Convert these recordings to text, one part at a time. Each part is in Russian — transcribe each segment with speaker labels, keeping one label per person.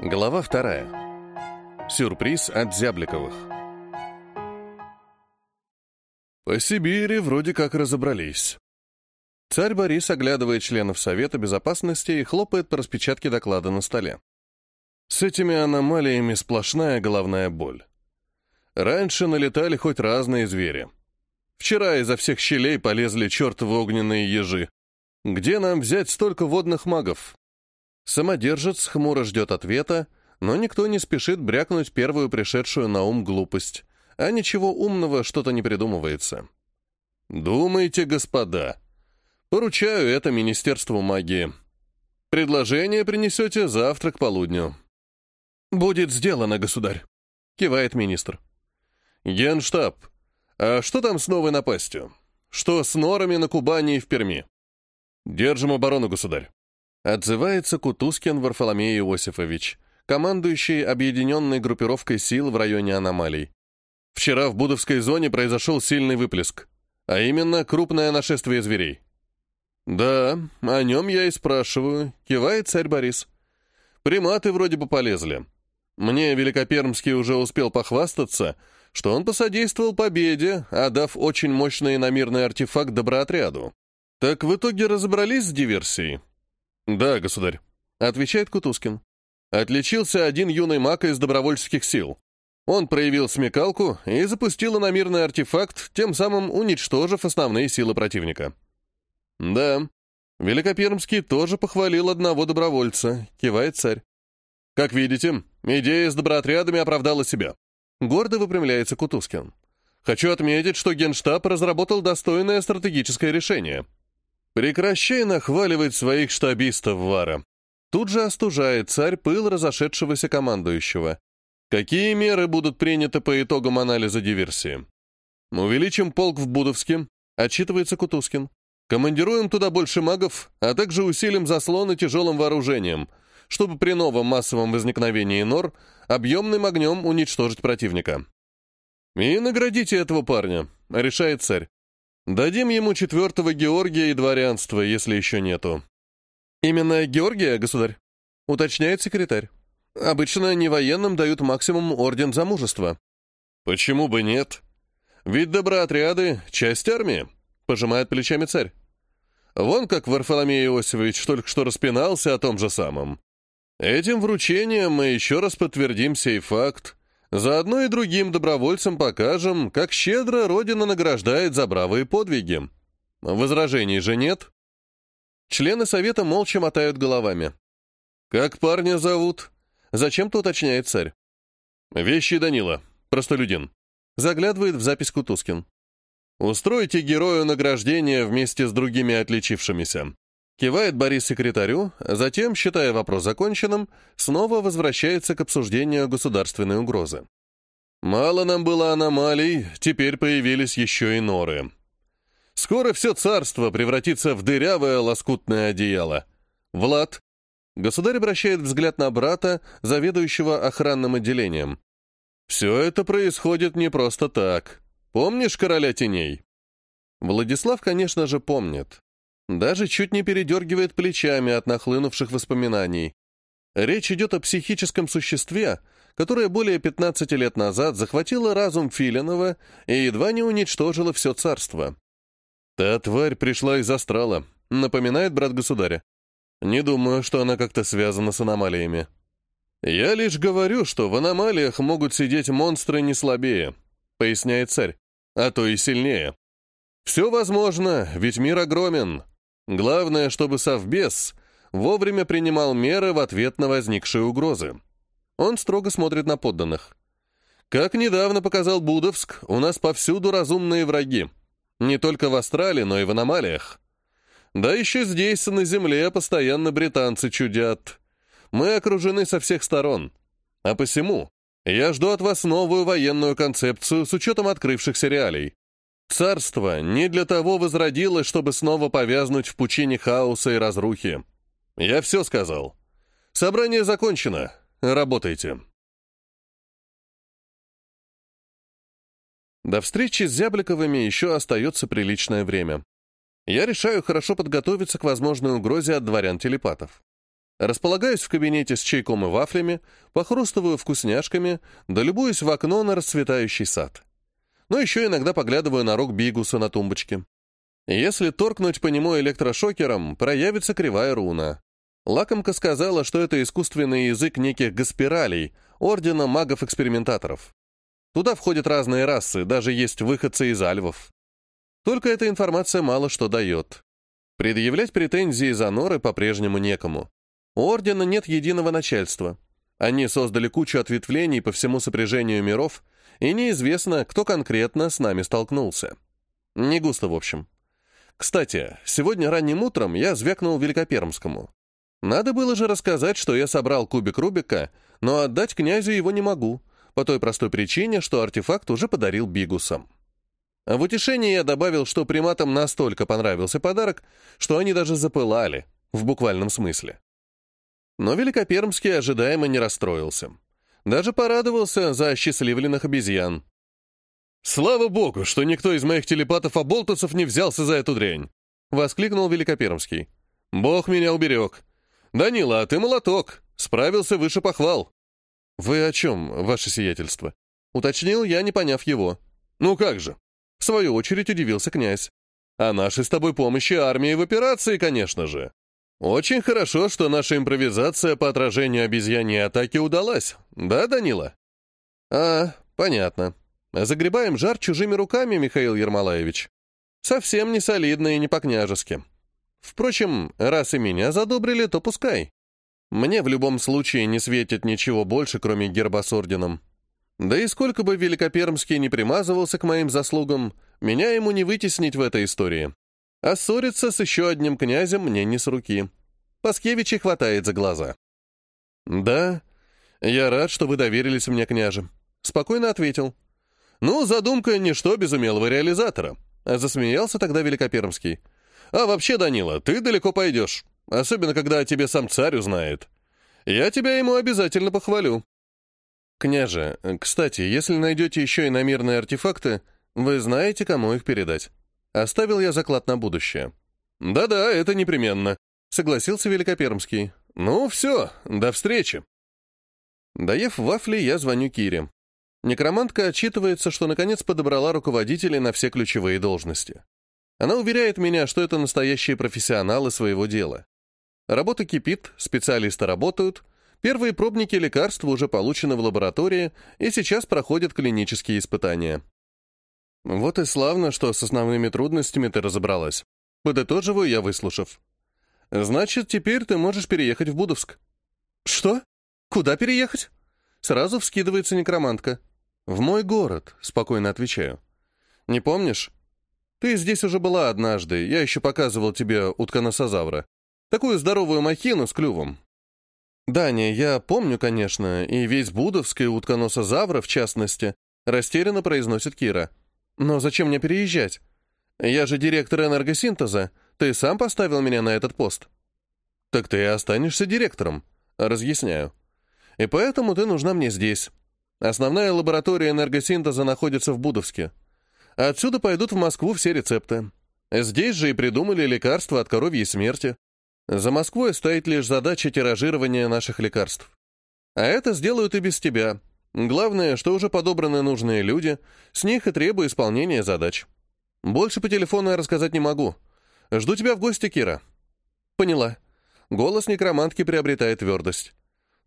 Speaker 1: Глава вторая. Сюрприз от Зябликовых. По Сибири вроде как разобрались. Царь Борис оглядывает членов Совета Безопасности и хлопает по распечатке доклада на столе. С этими аномалиями сплошная головная боль. Раньше налетали хоть разные звери. Вчера изо всех щелей полезли чертовы огненные ежи. Где нам взять столько водных магов? Самодержец хмуро ждет ответа, но никто не спешит брякнуть первую пришедшую на ум глупость, а ничего умного что-то не придумывается. Думайте, господа. Поручаю это Министерству магии. Предложение принесете завтра к полудню. «Будет сделано, государь», — кивает министр. «Генштаб, а что там с новой напастью? Что с норами на Кубани и в Перми?» «Держим оборону, государь». Отзывается Кутускин Варфоломей Иосифович, командующий объединенной группировкой сил в районе аномалий. Вчера в Будовской зоне произошел сильный выплеск, а именно крупное нашествие зверей. «Да, о нем я и спрашиваю», — кивает царь Борис. «Приматы вроде бы полезли. Мне Великопермский уже успел похвастаться, что он посодействовал победе, отдав очень мощный иномирный артефакт доброотряду. Так в итоге разобрались с диверсией?» «Да, государь», — отвечает Кутускин. Отличился один юный маг из добровольческих сил. Он проявил смекалку и запустил иномирный артефакт, тем самым уничтожив основные силы противника. «Да, Великопермский тоже похвалил одного добровольца», — кивает царь. «Как видите, идея с доброотрядами оправдала себя». Гордо выпрямляется Кутускин. «Хочу отметить, что Генштаб разработал достойное стратегическое решение — «Прекращай нахваливать своих штабистов, Вара!» Тут же остужает царь пыл разошедшегося командующего. Какие меры будут приняты по итогам анализа диверсии? Увеличим полк в Будовске, отчитывается Кутускин. Командируем туда больше магов, а также усилим заслоны тяжелым вооружением, чтобы при новом массовом возникновении нор объемным огнем уничтожить противника. И наградите этого парня, решает царь. Дадим ему четвертого Георгия и дворянства, если еще нету. Именно Георгия, государь, уточняет секретарь. Обычно не военным дают максимум орден за мужество. Почему бы нет? Ведь доброотряды — часть армии, пожимает плечами царь. Вон как Варфоломей Иосифович только что распинался о том же самом. Этим вручением мы еще раз подтвердим сей факт, Заодно и другим добровольцам покажем, как щедро Родина награждает за бравые подвиги. Возражений же нет. Члены совета молча мотают головами. «Как парня зовут?» Зачем-то уточняет царь. «Вещи Данила, простолюдин». Заглядывает в запись Кутускин. «Устройте герою награждение вместе с другими отличившимися. Кивает Борис секретарю, затем, считая вопрос законченным, снова возвращается к обсуждению государственной угрозы. Мало нам было аномалий, теперь появились еще и норы. Скоро все царство превратится в дырявое лоскутное одеяло. Влад. Государь обращает взгляд на брата, заведующего охранным отделением. Все это происходит не просто так. Помнишь короля теней? Владислав, конечно же, помнит. Даже чуть не передергивает плечами от нахлынувших воспоминаний. Речь идет о психическом существе, которое более 15 лет назад захватило разум Филинова и едва не уничтожило все царство. «Та тварь пришла из астрала», — напоминает брат государя. «Не думаю, что она как-то связана с аномалиями». «Я лишь говорю, что в аномалиях могут сидеть монстры не слабее», — поясняет царь, — «а то и сильнее». «Все возможно, ведь мир огромен, Главное, чтобы Совбез вовремя принимал меры в ответ на возникшие угрозы. Он строго смотрит на подданных. Как недавно показал Будовск, у нас повсюду разумные враги. Не только в Австралии, но и в аномалиях. Да еще здесь, на земле, постоянно британцы чудят. Мы окружены со всех сторон. А посему я жду от вас новую военную концепцию с учетом открывшихся реалий. Царство не для того возродилось, чтобы снова повязнуть в пучине хаоса и разрухи. Я все сказал. Собрание закончено. Работайте. До встречи с Зябликовыми еще остается приличное время. Я решаю хорошо подготовиться к возможной угрозе от дворян-телепатов. Располагаюсь в кабинете с чайком и вафлями, похрустываю вкусняшками, да любуюсь в окно на расцветающий сад. Но еще иногда поглядываю на рог бигуса на тумбочке. Если торкнуть по нему электрошокером, проявится кривая руна. Лакомка сказала, что это искусственный язык неких гаспиралей, ордена магов-экспериментаторов. Туда входят разные расы, даже есть выходцы из альвов. Только эта информация мало что дает. Предъявлять претензии за норы по-прежнему некому. У Ордена нет единого начальства. Они создали кучу ответвлений по всему сопряжению миров, и неизвестно, кто конкретно с нами столкнулся. Не густо, в общем. Кстати, сегодня ранним утром я звякнул Великопермскому. Надо было же рассказать, что я собрал кубик Рубика, но отдать князю его не могу, по той простой причине, что артефакт уже подарил Бигусам. А в утешение я добавил, что приматам настолько понравился подарок, что они даже запылали, в буквальном смысле. Но Великопермский ожидаемо не расстроился. Даже порадовался за осчастливленных обезьян. «Слава богу, что никто из моих телепатов-оболтусов не взялся за эту дрянь!» — воскликнул Великопермский. «Бог меня уберег! Данила, а ты молоток! Справился выше похвал!» «Вы о чем, ваше сиятельство?» — уточнил я, не поняв его. «Ну как же!» — в свою очередь удивился князь. «О нашей с тобой помощи армии в операции, конечно же!» Очень хорошо, что наша импровизация по отражению обезьяньей атаки удалась. Да, Данила? А, понятно. Загребаем жар чужими руками, Михаил Ермолаевич. Совсем не солидно и не по-княжески. Впрочем, раз и меня задобрили, то пускай. Мне в любом случае не светит ничего больше, кроме герба с орденом. Да и сколько бы Великопермский не примазывался к моим заслугам, меня ему не вытеснить в этой истории. А ссориться с еще одним князем мне не с руки. Паскевича хватает за глаза. «Да, я рад, что вы доверились мне, княже», — спокойно ответил. «Ну, задумка — ничто без умелого реализатора», — засмеялся тогда Великопермский. «А вообще, Данила, ты далеко пойдешь, особенно когда о тебе сам царь узнает. Я тебя ему обязательно похвалю». «Княже, кстати, если найдете еще иномирные артефакты, вы знаете, кому их передать». Оставил я заклад на будущее. «Да-да, это непременно», — согласился Великопермский. «Ну, все, до встречи». Доев вафли, я звоню Кире. Некромантка отчитывается, что наконец подобрала руководителей на все ключевые должности. Она уверяет меня, что это настоящие профессионалы своего дела. Работа кипит, специалисты работают, первые пробники лекарств уже получены в лаборатории и сейчас проходят клинические испытания. Вот и славно, что с основными трудностями ты разобралась. Подытоживаю я, выслушав. Значит, теперь ты можешь переехать в Будовск. Что? Куда переехать? Сразу вскидывается некромантка. В мой город, спокойно отвечаю. Не помнишь? Ты здесь уже была однажды, я еще показывал тебе утконосозавра. Такую здоровую махину с клювом. Даня, я помню, конечно, и весь Будовск и утконосозавра, в частности, растерянно произносит Кира. Но зачем мне переезжать? Я же директор энергосинтеза. Ты сам поставил меня на этот пост. Так ты и останешься директором. Разъясняю. И поэтому ты нужна мне здесь. Основная лаборатория энергосинтеза находится в Будовске. Отсюда пойдут в Москву все рецепты. Здесь же и придумали лекарства от коровьей смерти. За Москвой стоит лишь задача тиражирования наших лекарств. А это сделают и без тебя, Главное, что уже подобраны нужные люди, с них и требую исполнения задач. Больше по телефону я рассказать не могу. Жду тебя в гости, Кира. Поняла. Голос некромантки приобретает твердость.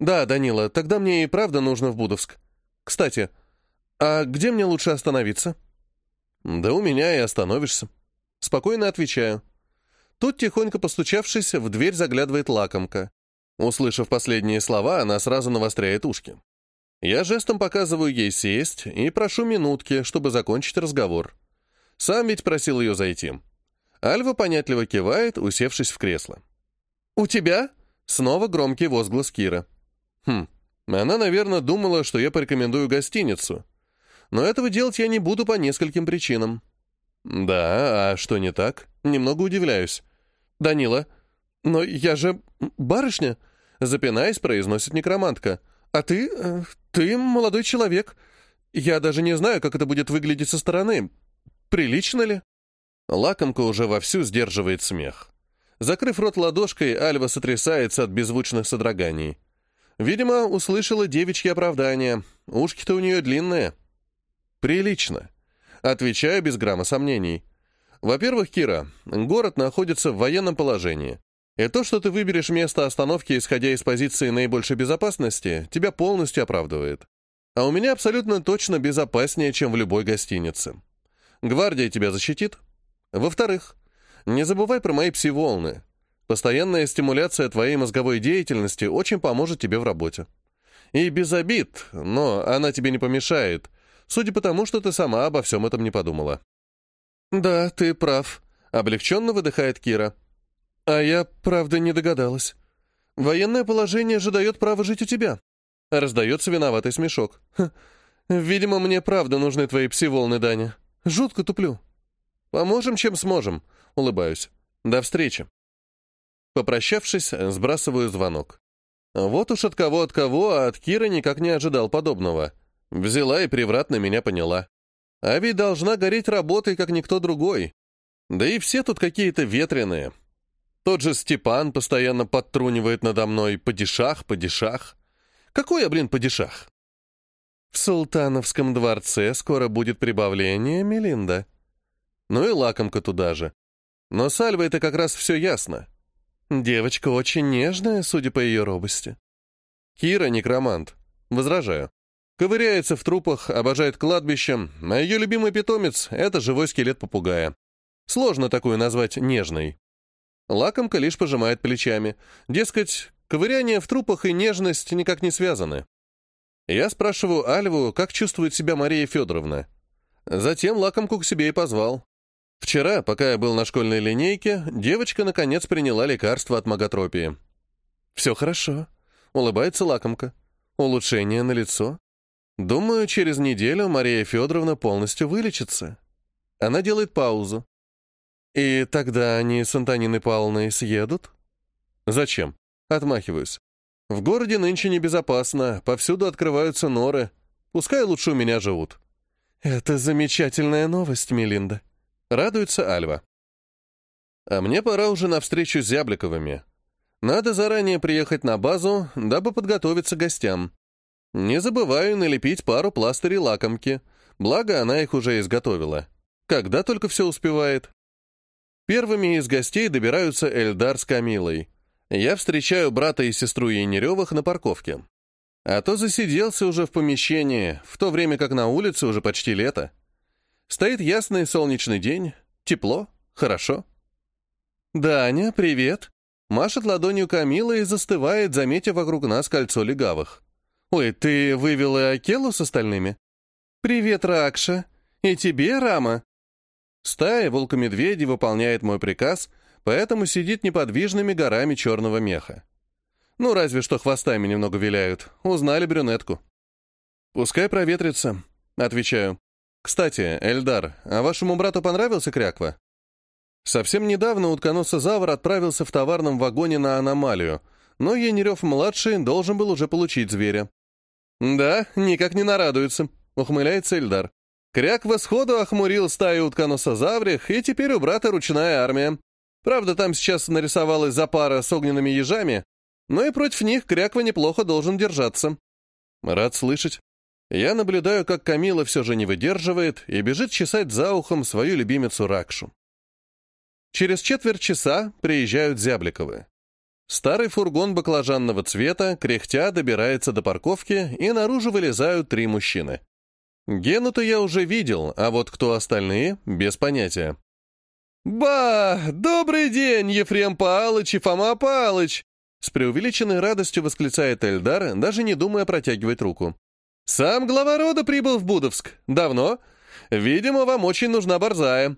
Speaker 1: Да, Данила, тогда мне и правда нужно в Будовск. Кстати, а где мне лучше остановиться? Да у меня и остановишься. Спокойно отвечаю. Тут, тихонько постучавшись, в дверь заглядывает лакомка. Услышав последние слова, она сразу навостряет ушки. Я жестом показываю ей сесть и прошу минутки, чтобы закончить разговор. Сам ведь просил ее зайти. Альва понятливо кивает, усевшись в кресло. «У тебя?» — снова громкий возглас Кира. «Хм, она, наверное, думала, что я порекомендую гостиницу. Но этого делать я не буду по нескольким причинам». «Да, а что не так?» Немного удивляюсь. «Данила, но я же барышня!» Запинаясь, произносит некромантка. «А ты... Э, ты молодой человек. Я даже не знаю, как это будет выглядеть со стороны. Прилично ли?» Лакомка уже вовсю сдерживает смех. Закрыв рот ладошкой, Альва сотрясается от беззвучных содроганий. Видимо, услышала девичье оправдание. Ушки-то у нее длинные. Прилично. Отвечаю без грамма сомнений. Во-первых, Кира, город находится в военном положении. И то, что ты выберешь место остановки, исходя из позиции наибольшей безопасности, тебя полностью оправдывает. А у меня абсолютно точно безопаснее, чем в любой гостинице. Гвардия тебя защитит. Во-вторых, не забывай про мои пси-волны. Постоянная стимуляция твоей мозговой деятельности очень поможет тебе в работе. И без обид, но она тебе не помешает, судя по тому, что ты сама обо всем этом не подумала. «Да, ты прав», — облегченно выдыхает Кира. «А я, правда, не догадалась. Военное положение же дает право жить у тебя». Раздается виноватый смешок. «Ха, «Видимо, мне правда нужны твои пси-волны, Даня. Жутко туплю». «Поможем, чем сможем», — улыбаюсь. «До встречи». Попрощавшись, сбрасываю звонок. Вот уж от кого от кого, а от Киры никак не ожидал подобного. Взяла и превратно меня поняла. А ведь должна гореть работой, как никто другой. Да и все тут какие-то ветреные. Тот же Степан постоянно подтрунивает надо мной «падишах, падишах». Какой я, блин, падишах? В Султановском дворце скоро будет прибавление, Мелинда. Ну и лакомка туда же. Но с Альвой это как раз все ясно. Девочка очень нежная, судя по ее робости. Кира — некромант. Возражаю. Ковыряется в трупах, обожает кладбище, а ее любимый питомец — это живой скелет попугая. Сложно такую назвать нежной. Лакомка лишь пожимает плечами. Дескать, ковыряние в трупах и нежность никак не связаны. Я спрашиваю Альву, как чувствует себя Мария Федоровна. Затем лакомку к себе и позвал. Вчера, пока я был на школьной линейке, девочка наконец приняла лекарство от маготропии. «Все хорошо», — улыбается лакомка. «Улучшение на лицо. Думаю, через неделю Мария Федоровна полностью вылечится. Она делает паузу. И тогда они с Антониной Павловной съедут? Зачем? Отмахиваюсь. В городе нынче небезопасно, повсюду открываются норы. Пускай лучше у меня живут. Это замечательная новость, Мелинда. Радуется Альва. А мне пора уже на встречу с Зябликовыми. Надо заранее приехать на базу, дабы подготовиться к гостям. Не забываю налепить пару пластырей лакомки, благо она их уже изготовила. Когда только все успевает. Первыми из гостей добираются Эльдар с Камилой. Я встречаю брата и сестру Янеревых на парковке. А то засиделся уже в помещении, в то время как на улице уже почти лето. Стоит ясный солнечный день, тепло, хорошо. «Даня, привет!» Машет ладонью Камила и застывает, заметив вокруг нас кольцо легавых. «Ой, ты вывела Акелу с остальными?» «Привет, Ракша! И тебе, Рама!» Стая волка-медведи выполняет мой приказ, поэтому сидит неподвижными горами черного меха. Ну, разве что хвостами немного виляют. Узнали брюнетку. «Пускай проветрится», — отвечаю. «Кстати, Эльдар, а вашему брату понравился Кряква?» Совсем недавно утконосозавр отправился в товарном вагоне на аномалию, но Янерев-младший должен был уже получить зверя. «Да, никак не нарадуется», — ухмыляется Эльдар. Кряква сходу охмурил стаю утконосозаврих, и теперь у брата ручная армия. Правда, там сейчас нарисовалась запара с огненными ежами, но и против них Кряква неплохо должен держаться. Рад слышать. Я наблюдаю, как Камила все же не выдерживает и бежит чесать за ухом свою любимицу Ракшу. Через четверть часа приезжают Зябликовы. Старый фургон баклажанного цвета, кряхтя, добирается до парковки, и наружу вылезают три мужчины. Гену-то я уже видел, а вот кто остальные — без понятия. «Ба! Добрый день, Ефрем Палыч и Фома Палыч!» С преувеличенной радостью восклицает Эльдар, даже не думая протягивать руку. «Сам глава рода прибыл в Будовск. Давно? Видимо, вам очень нужна борзая».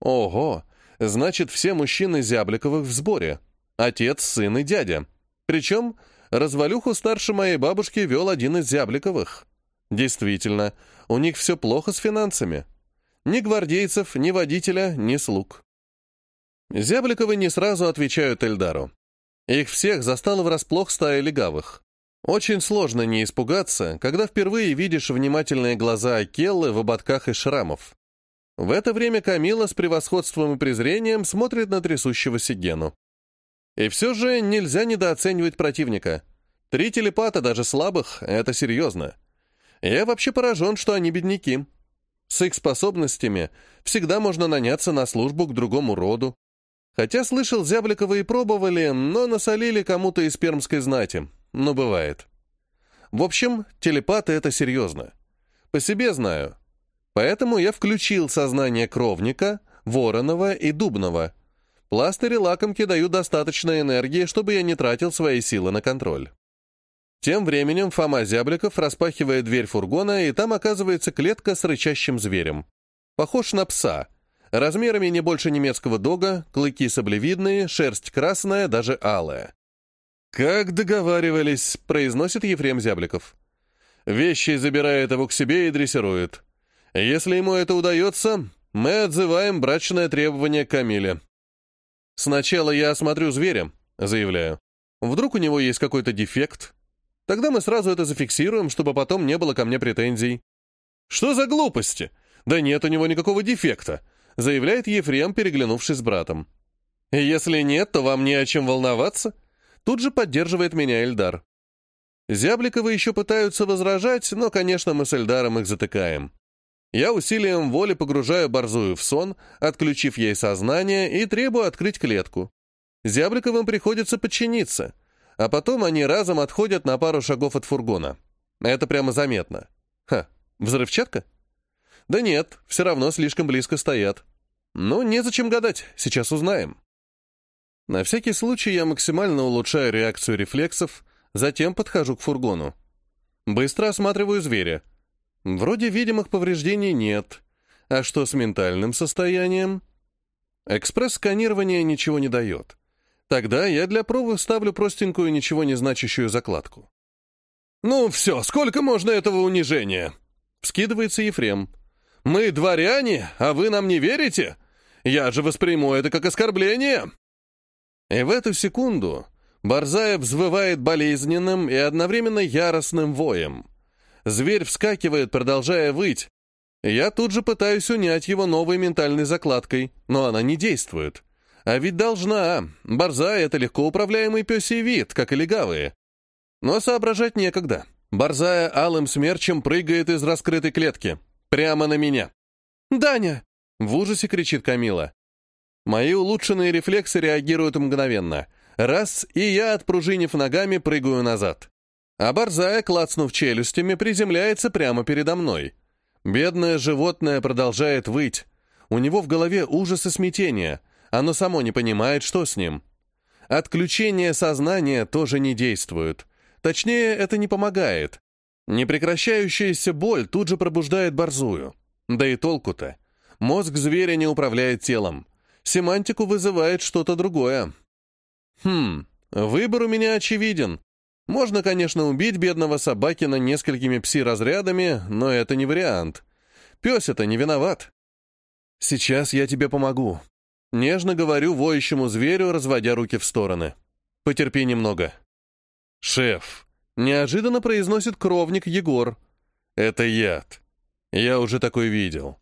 Speaker 1: «Ого! Значит, все мужчины Зябликовых в сборе. Отец, сын и дядя. Причем развалюху старше моей бабушки вел один из Зябликовых. Действительно, у них все плохо с финансами. Ни гвардейцев, ни водителя, ни слуг. Зябликовы не сразу отвечают Эльдару. Их всех застало врасплох стая легавых. Очень сложно не испугаться, когда впервые видишь внимательные глаза Акеллы в ободках и шрамов. В это время Камила с превосходством и презрением смотрит на трясущегося Гену. И все же нельзя недооценивать противника. Три телепата, даже слабых, это серьезно. Я вообще поражен, что они бедняки. С их способностями всегда можно наняться на службу к другому роду. Хотя слышал, Зябликова и пробовали, но насолили кому-то из пермской знати. Но бывает. В общем, телепаты — это серьезно. По себе знаю. Поэтому я включил сознание Кровника, Воронова и Дубного. Пластыри лакомки дают достаточно энергии, чтобы я не тратил свои силы на контроль. Тем временем Фома Зябликов распахивает дверь фургона, и там оказывается клетка с рычащим зверем. Похож на пса. Размерами не больше немецкого дога, клыки саблевидные, шерсть красная, даже алая. «Как договаривались», — произносит Ефрем Зябликов. «Вещи забирает его к себе и дрессирует. Если ему это удается, мы отзываем брачное требование Камиле. Сначала я осмотрю зверя, заявляю. Вдруг у него есть какой-то дефект. Тогда мы сразу это зафиксируем, чтобы потом не было ко мне претензий. Что за глупости? Да нет у него никакого дефекта, заявляет Ефрем, переглянувшись с братом. Если нет, то вам не о чем волноваться. Тут же поддерживает меня Эльдар. Зябликовы еще пытаются возражать, но, конечно, мы с Эльдаром их затыкаем. Я усилием воли погружаю борзую в сон, отключив ей сознание и требую открыть клетку. Зябликовым приходится подчиниться, а потом они разом отходят на пару шагов от фургона. Это прямо заметно. Ха, взрывчатка? Да нет, все равно слишком близко стоят. Ну, незачем гадать, сейчас узнаем. На всякий случай я максимально улучшаю реакцию рефлексов, затем подхожу к фургону. Быстро осматриваю зверя. Вроде видимых повреждений нет. А что с ментальным состоянием? Экспресс-сканирование ничего не дает. Тогда я для пробы ставлю простенькую, ничего не значащую закладку. «Ну все, сколько можно этого унижения?» Вскидывается Ефрем. «Мы дворяне, а вы нам не верите? Я же восприму это как оскорбление!» И в эту секунду Борзая взвывает болезненным и одновременно яростным воем. Зверь вскакивает, продолжая выть. Я тут же пытаюсь унять его новой ментальной закладкой, но она не действует. А ведь должна. Борзая — это легко управляемый пёсий вид, как и легавые. Но соображать некогда. Борзая алым смерчем прыгает из раскрытой клетки. Прямо на меня. «Даня!» — в ужасе кричит Камила. Мои улучшенные рефлексы реагируют мгновенно. Раз, и я, отпружинив ногами, прыгаю назад. А борзая, клацнув челюстями, приземляется прямо передо мной. Бедное животное продолжает выть. У него в голове ужас и смятение. Оно само не понимает, что с ним. Отключение сознания тоже не действует. Точнее, это не помогает. Непрекращающаяся боль тут же пробуждает борзую. Да и толку-то. Мозг зверя не управляет телом. Семантику вызывает что-то другое. Хм, выбор у меня очевиден. Можно, конечно, убить бедного собакина несколькими пси-разрядами, но это не вариант. Пес это не виноват. Сейчас я тебе помогу. Нежно говорю воющему зверю, разводя руки в стороны. Потерпи немного. Шеф, неожиданно произносит кровник Егор. Это яд. Я уже такой видел.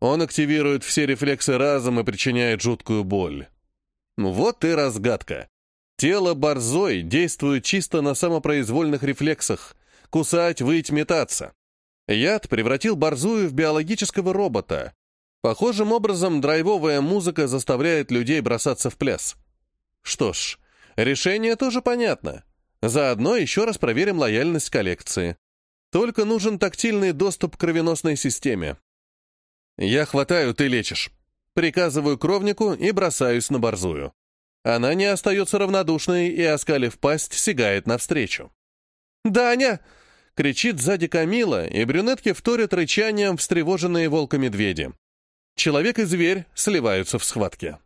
Speaker 1: Он активирует все рефлексы разом и причиняет жуткую боль. Вот и разгадка. Тело борзой действует чисто на самопроизвольных рефлексах. Кусать, выть, метаться. Яд превратил борзую в биологического робота. Похожим образом драйвовая музыка заставляет людей бросаться в пляс. Что ж, решение тоже понятно. Заодно еще раз проверим лояльность коллекции. Только нужен тактильный доступ к кровеносной системе. Я хватаю, ты лечишь. Приказываю кровнику и бросаюсь на борзую. Она не остается равнодушной и, оскалив пасть, сигает навстречу. «Даня!» — кричит сзади Камила, и брюнетки вторят рычанием встревоженные волка-медведи. Человек и зверь сливаются в схватке.